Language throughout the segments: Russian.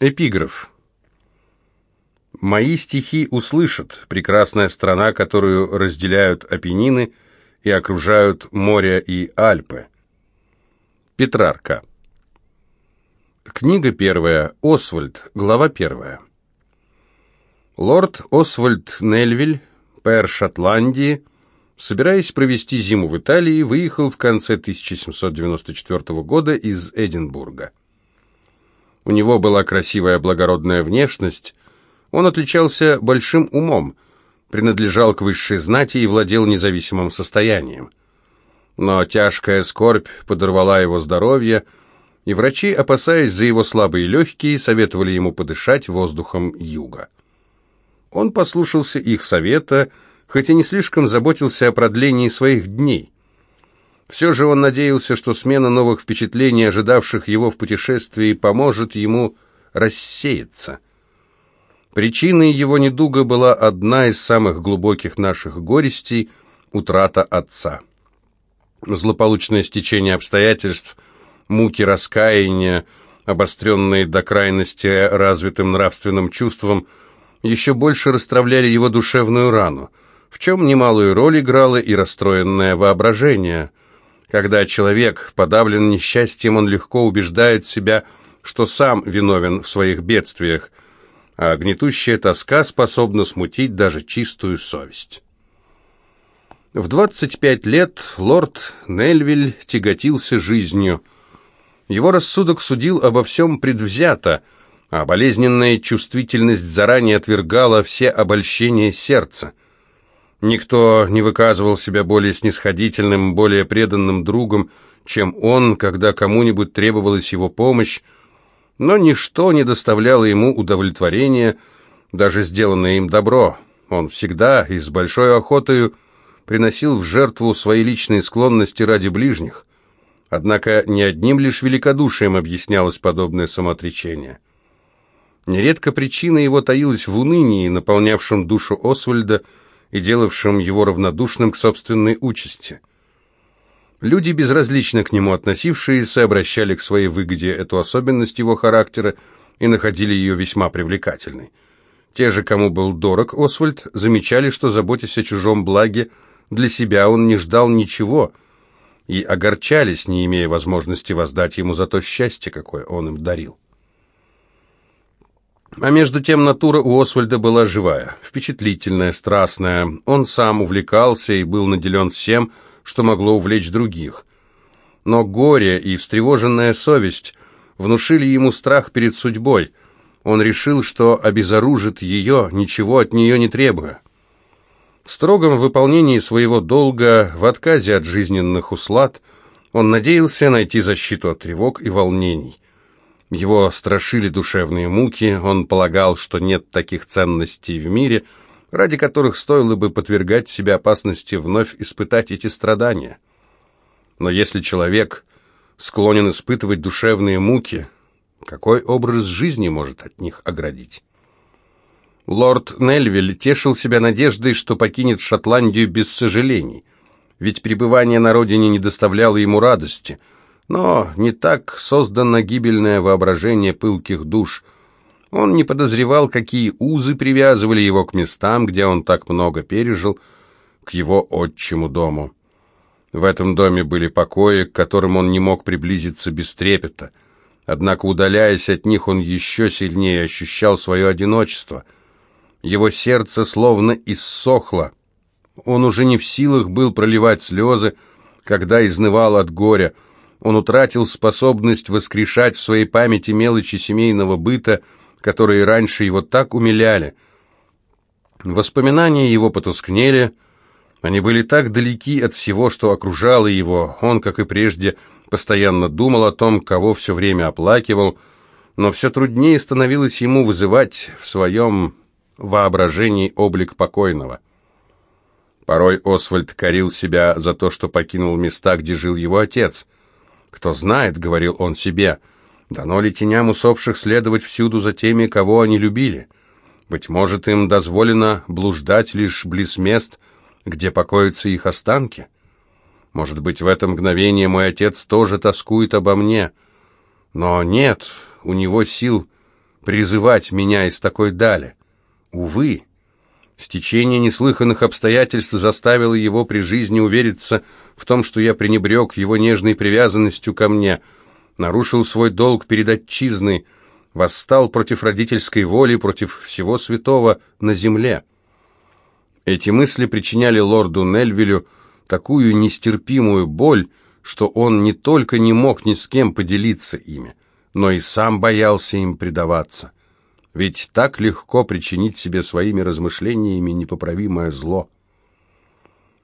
Эпиграф. «Мои стихи услышат, прекрасная страна, которую разделяют Апеннины и окружают море и Альпы». Петрарка. Книга первая. Освальд. Глава первая. Лорд Освальд Нельвиль, пэр Шотландии, собираясь провести зиму в Италии, выехал в конце 1794 года из Эдинбурга. У него была красивая благородная внешность, он отличался большим умом, принадлежал к высшей знати и владел независимым состоянием. Но тяжкая скорбь подорвала его здоровье, и врачи, опасаясь за его слабые легкие, советовали ему подышать воздухом юга. Он послушался их совета, хотя не слишком заботился о продлении своих дней. Все же он надеялся, что смена новых впечатлений, ожидавших его в путешествии, поможет ему рассеяться. Причиной его недуга была одна из самых глубоких наших горестей – утрата отца. Злополучное стечение обстоятельств, муки раскаяния, обостренные до крайности развитым нравственным чувством, еще больше расстравляли его душевную рану, в чем немалую роль играло и расстроенное воображение – когда человек подавлен несчастьем, он легко убеждает себя, что сам виновен в своих бедствиях, а гнетущая тоска способна смутить даже чистую совесть. В 25 лет лорд Нельвиль тяготился жизнью. Его рассудок судил обо всем предвзято, а болезненная чувствительность заранее отвергала все обольщения сердца – Никто не выказывал себя более снисходительным, более преданным другом, чем он, когда кому-нибудь требовалась его помощь, но ничто не доставляло ему удовлетворения, даже сделанное им добро. Он всегда и с большой охотой приносил в жертву свои личные склонности ради ближних. Однако не одним лишь великодушием объяснялось подобное самоотречение. Нередко причина его таилась в унынии, наполнявшем душу Освальда, и делавшим его равнодушным к собственной участи. Люди, безразлично к нему относившиеся, обращали к своей выгоде эту особенность его характера и находили ее весьма привлекательной. Те же, кому был дорог Освальд, замечали, что, заботясь о чужом благе, для себя он не ждал ничего, и огорчались, не имея возможности воздать ему за то счастье, какое он им дарил. А между тем натура у Освальда была живая, впечатлительная, страстная. Он сам увлекался и был наделен всем, что могло увлечь других. Но горе и встревоженная совесть внушили ему страх перед судьбой. Он решил, что обезоружит ее, ничего от нее не требуя. В строгом выполнении своего долга, в отказе от жизненных услад, он надеялся найти защиту от тревог и волнений. Его страшили душевные муки, он полагал, что нет таких ценностей в мире, ради которых стоило бы подвергать себя опасности вновь испытать эти страдания. Но если человек склонен испытывать душевные муки, какой образ жизни может от них оградить? Лорд Нельвиль тешил себя надеждой, что покинет Шотландию без сожалений, ведь пребывание на родине не доставляло ему радости – но не так создано гибельное воображение пылких душ. Он не подозревал, какие узы привязывали его к местам, где он так много пережил, к его отчему дому. В этом доме были покои, к которым он не мог приблизиться без трепета. Однако, удаляясь от них, он еще сильнее ощущал свое одиночество. Его сердце словно иссохло. Он уже не в силах был проливать слезы, когда изнывал от горя, он утратил способность воскрешать в своей памяти мелочи семейного быта, которые раньше его так умиляли. Воспоминания его потускнели, они были так далеки от всего, что окружало его. Он, как и прежде, постоянно думал о том, кого все время оплакивал, но все труднее становилось ему вызывать в своем воображении облик покойного. Порой Освальд корил себя за то, что покинул места, где жил его отец – «Кто знает», — говорил он себе, — «дано ли теням усопших следовать всюду за теми, кого они любили? Быть может, им дозволено блуждать лишь близ мест, где покоятся их останки? Может быть, в это мгновение мой отец тоже тоскует обо мне? Но нет, у него сил призывать меня из такой дали. Увы, стечение неслыханных обстоятельств заставило его при жизни увериться в том, что я пренебрег его нежной привязанностью ко мне, нарушил свой долг перед отчизной, восстал против родительской воли, против всего святого на земле. Эти мысли причиняли лорду Нельвилю такую нестерпимую боль, что он не только не мог ни с кем поделиться ими, но и сам боялся им предаваться. Ведь так легко причинить себе своими размышлениями непоправимое зло.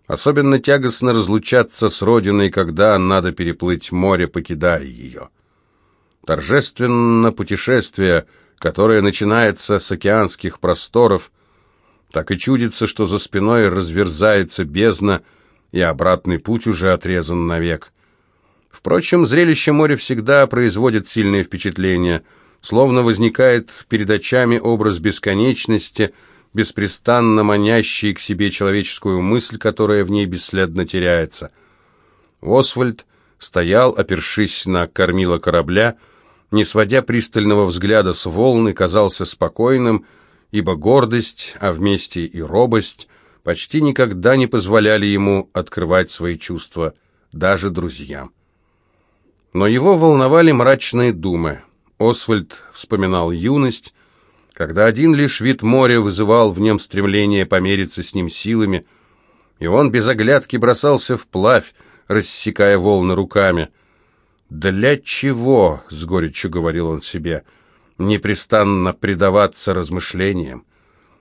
Особенно тягостно разлучаться с родиной, когда надо переплыть море, покидая ее. Торжественно путешествие, которое начинается с океанских просторов, так и чудится, что за спиной разверзается бездна, и обратный путь уже отрезан навек. Впрочем, зрелище моря всегда производит сильное впечатление, словно возникает перед очами образ бесконечности, беспрестанно манящий к себе человеческую мысль, которая в ней бесследно теряется. Освальд стоял, опершись на кормило корабля, не сводя пристального взгляда с волны, казался спокойным, ибо гордость, а вместе и робость почти никогда не позволяли ему открывать свои чувства даже друзьям. Но его волновали мрачные думы. Освальд вспоминал юность, когда один лишь вид моря вызывал в нем стремление помериться с ним силами, и он без оглядки бросался вплавь, рассекая волны руками. «Для чего?» — с горечью говорил он себе — непрестанно предаваться размышлениям.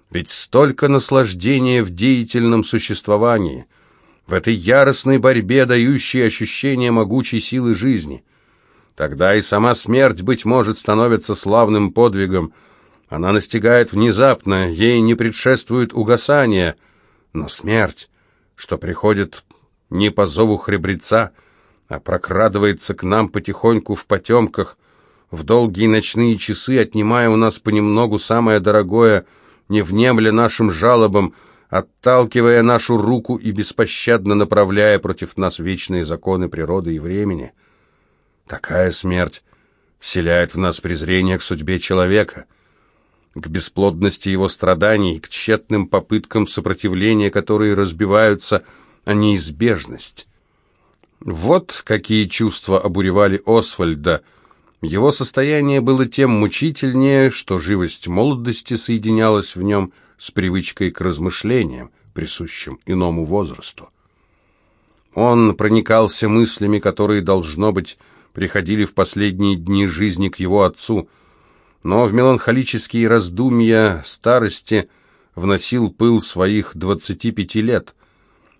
Ведь столько наслаждения в деятельном существовании, в этой яростной борьбе, дающей ощущение могучей силы жизни. Тогда и сама смерть, быть может, становится славным подвигом. Она настигает внезапно, ей не предшествует угасание. Но смерть, что приходит не по зову храбреца, а прокрадывается к нам потихоньку в потемках, в долгие ночные часы, отнимая у нас понемногу самое дорогое, не внемля нашим жалобам, отталкивая нашу руку и беспощадно направляя против нас вечные законы природы и времени. Такая смерть вселяет в нас презрение к судьбе человека, к бесплодности его страданий, к тщетным попыткам сопротивления, которые разбиваются о неизбежность. Вот какие чувства обуревали Освальда – его состояние было тем мучительнее, что живость молодости соединялась в нем с привычкой к размышлениям, присущим иному возрасту. Он проникался мыслями, которые, должно быть, приходили в последние дни жизни к его отцу, но в меланхолические раздумья старости вносил пыл своих двадцати пяти лет.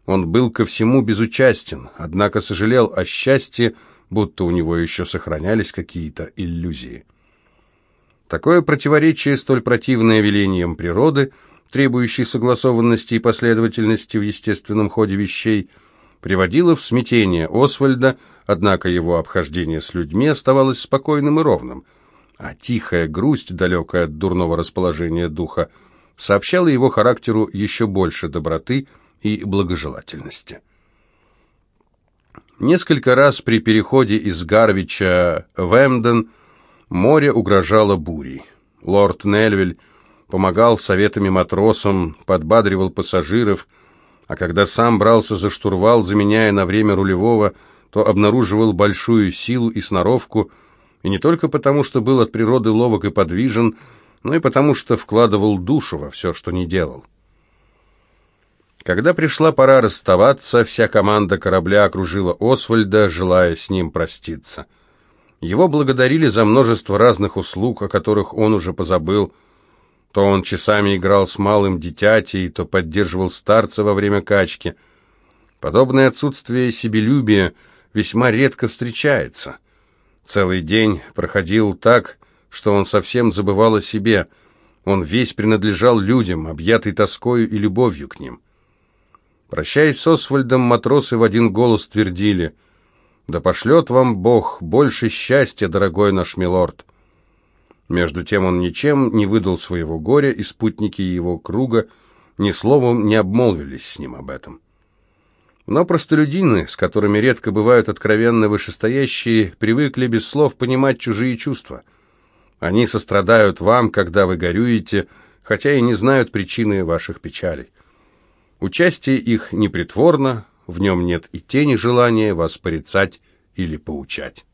Он был ко всему безучастен, однако сожалел о счастье, будто у него еще сохранялись какие-то иллюзии. Такое противоречие, столь противное велениям природы, требующей согласованности и последовательности в естественном ходе вещей, приводило в смятение Освальда, однако его обхождение с людьми оставалось спокойным и ровным, а тихая грусть, далекая от дурного расположения духа, сообщала его характеру еще больше доброты и благожелательности. Несколько раз при переходе из Гарвича в Эмден море угрожало бурей. Лорд Нельвиль помогал советами матросам, подбадривал пассажиров, а когда сам брался за штурвал, заменяя на время рулевого, то обнаруживал большую силу и сноровку, и не только потому, что был от природы ловок и подвижен, но и потому, что вкладывал душу во все, что не делал. Когда пришла пора расставаться, вся команда корабля окружила Освальда, желая с ним проститься. Его благодарили за множество разных услуг, о которых он уже позабыл. То он часами играл с малым дитятей, то поддерживал старца во время качки. Подобное отсутствие себелюбия весьма редко встречается. Целый день проходил так, что он совсем забывал о себе. Он весь принадлежал людям, объятый тоскою и любовью к ним. Прощаясь с Освальдом, матросы в один голос твердили «Да пошлет вам Бог больше счастья, дорогой наш милорд». Между тем он ничем не выдал своего горя, и спутники его круга ни словом не обмолвились с ним об этом. Но простолюдины, с которыми редко бывают откровенно вышестоящие, привыкли без слов понимать чужие чувства. Они сострадают вам, когда вы горюете, хотя и не знают причины ваших печалей. Участие их непритворно, в нем нет и тени желания вас порицать или поучать.